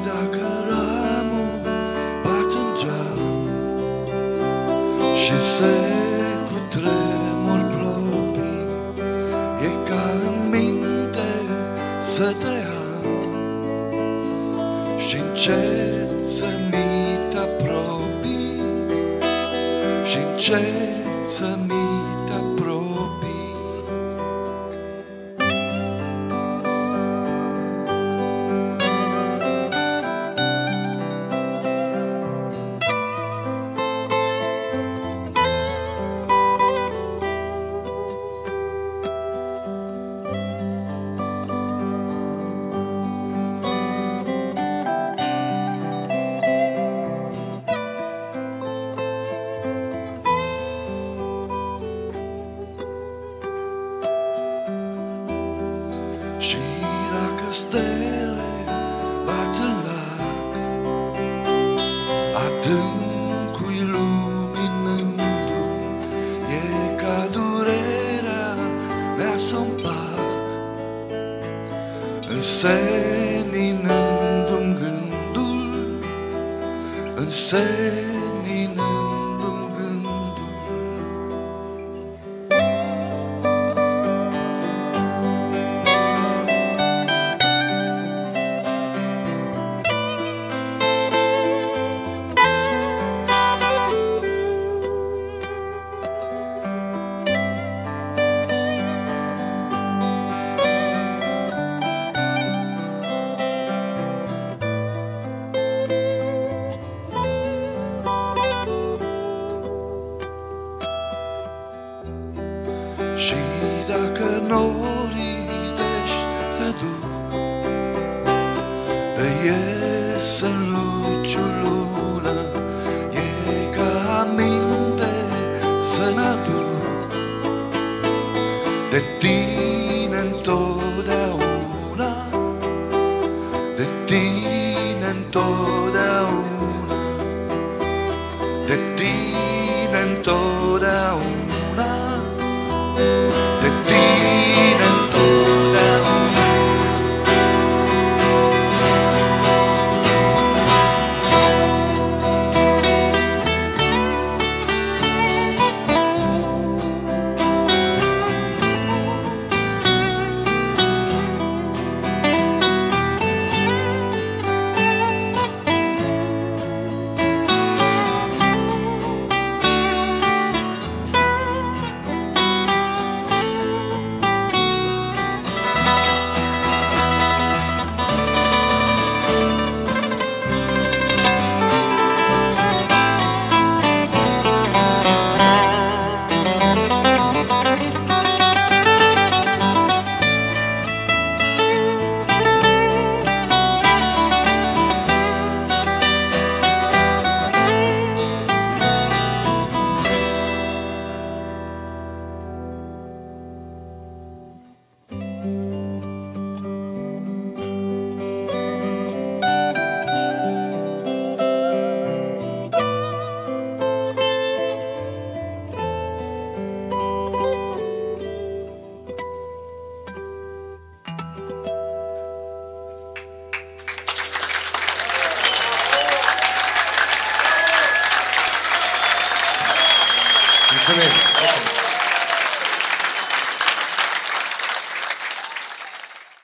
Și dacă ramul bat în geam Și se cutremur plopii. E ca în minte să te am Și încet să mi te apropii Și încet să mi stele bat în lac. Adâncul luminându E ca durerea mea să împac. Înseninându-mi gândul Înseninându-mi Și dacă norii deși se duc. De ies în luciul lună E ca minte să n-aduc. De tine întotdeauna De tine întotdeauna Amen